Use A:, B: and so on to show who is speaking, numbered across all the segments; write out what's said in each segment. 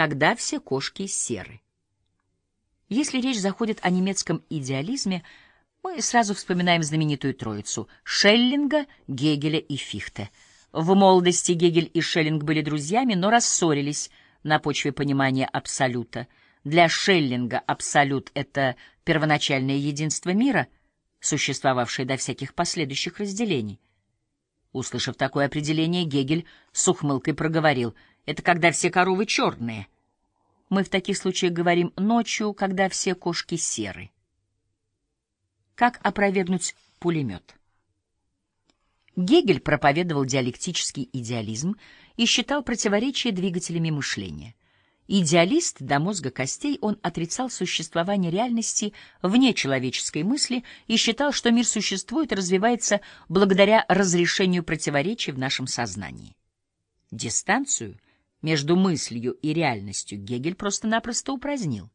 A: когда все кошки серы. Если речь заходит о немецком идеализме, мы сразу вспоминаем знаменитую троицу — Шеллинга, Гегеля и Фихте. В молодости Гегель и Шеллинг были друзьями, но рассорились на почве понимания абсолюта. Для Шеллинга абсолют — это первоначальное единство мира, существовавшее до всяких последующих разделений. Услышав такое определение, Гегель с ухмылкой проговорил — это когда все коровы черные. Мы в таких случаях говорим ночью, когда все кошки серы. Как опровергнуть пулемет? Гегель проповедовал диалектический идеализм и считал противоречия двигателями мышления. Идеалист до мозга костей, он отрицал существование реальности вне человеческой мысли и считал, что мир существует и развивается благодаря разрешению противоречий в нашем сознании. Дистанцию — между мыслью и реальностью Гегель просто-напросто упразднил.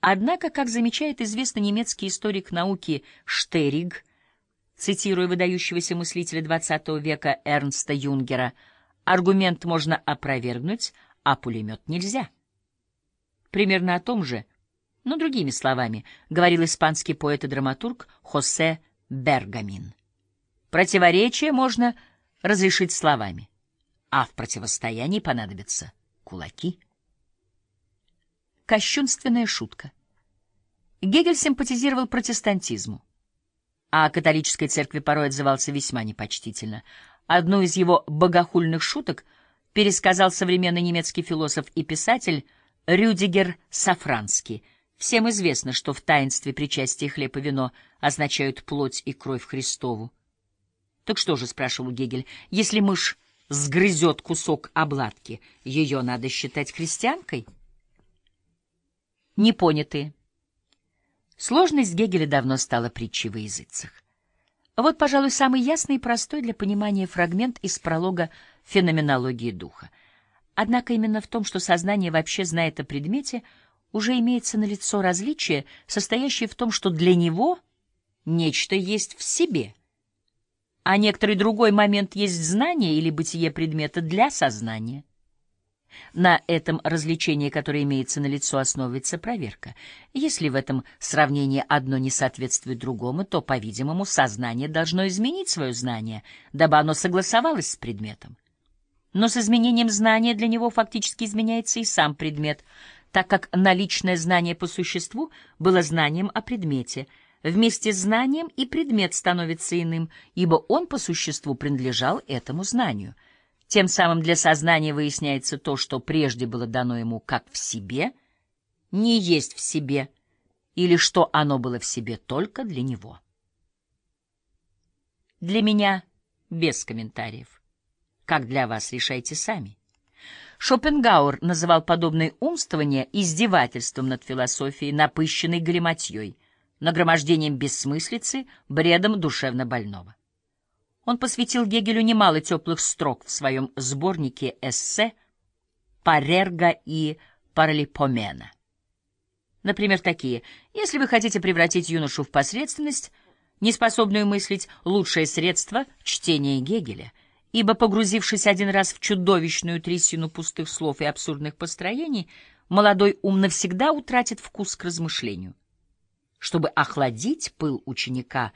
A: Однако, как замечает известный немецкий историк науки Штериг, цитируя выдающегося мыслителя XX века Эрнста Юнгера, аргумент можно опровергнуть, а пулемет нельзя. Примерно о том же, но другими словами, говорил испанский поэт и драматург Хосе Бергамин. Противоречие можно разрешить словами а в противостоянии понадобятся кулаки. Кощунственная шутка. Гегель симпатизировал протестантизму, а католической церкви порой отзывался весьма непочтительно. Одну из его богохульных шуток пересказал современный немецкий философ и писатель Рюдигер Сафранский. Всем известно, что в таинстве причастия хлеб и вино означают плоть и кровь Христову. Так что же, спрашивал Гегель, если мышь сгрызет кусок обладки, ее надо считать христианкой? Непонятые. Сложность Гегеля давно стала притчей во языцах. Вот, пожалуй, самый ясный и простой для понимания фрагмент из пролога «Феноменологии духа». Однако именно в том, что сознание вообще знает о предмете, уже имеется налицо различие, состоящее в том, что для него нечто есть в себе — а некоторый другой момент есть знание или бытие предмета для сознания. На этом развлечении, которое имеется на лицо, основывается проверка. Если в этом сравнении одно не соответствует другому, то, по-видимому, сознание должно изменить свое знание, дабы оно согласовалось с предметом. Но с изменением знания для него фактически изменяется и сам предмет, так как наличное знание по существу было знанием о предмете — Вместе с знанием и предмет становится иным, ибо он по существу принадлежал этому знанию. Тем самым для сознания выясняется то, что прежде было дано ему как в себе, не есть в себе, или что оно было в себе только для него. Для меня без комментариев. Как для вас, решайте сами. Шопенгауэр называл подобное умствование издевательством над философией, напыщенной галиматьей нагромождением бессмыслицы, бредом душевно больного. Он посвятил Гегелю немало теплых строк в своем сборнике эссе «Парерга и Паралипомена». Например, такие «Если вы хотите превратить юношу в посредственность, неспособную мыслить, лучшее средство — чтение Гегеля» ибо, погрузившись один раз в чудовищную трясину пустых слов и абсурдных построений, молодой ум навсегда утратит вкус к размышлению. Чтобы охладить пыл ученика,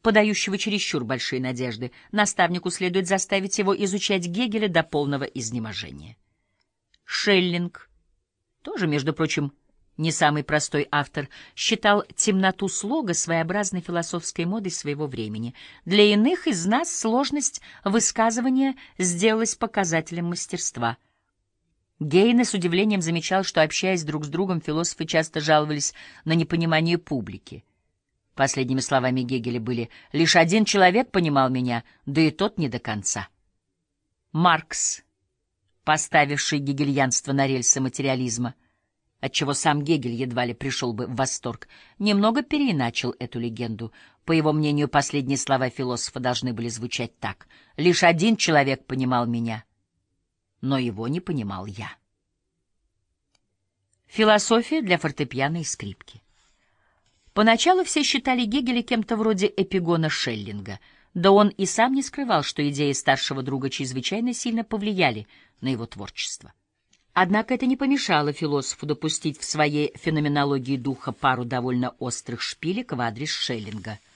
A: подающего чересчур большие надежды, наставнику следует заставить его изучать Гегеля до полного изнеможения. Шеллинг, тоже, между прочим, не самый простой автор, считал темноту слога своеобразной философской модой своего времени. Для иных из нас сложность высказывания сделалась показателем мастерства — Гейне с удивлением замечал, что, общаясь друг с другом, философы часто жаловались на непонимание публики. Последними словами Гегеля были «лишь один человек понимал меня, да и тот не до конца». Маркс, поставивший гегельянство на рельсы материализма, отчего сам Гегель едва ли пришел бы в восторг, немного переиначил эту легенду. По его мнению, последние слова философа должны были звучать так «лишь один человек понимал меня» но его не понимал я. Философия для фортепиано и скрипки. Поначалу все считали Гегеля кем-то вроде эпигона Шеллинга, да он и сам не скрывал, что идеи старшего друга чрезвычайно сильно повлияли на его творчество. Однако это не помешало философу допустить в своей феноменологии духа пару довольно острых шпилек в адрес Шеллинга —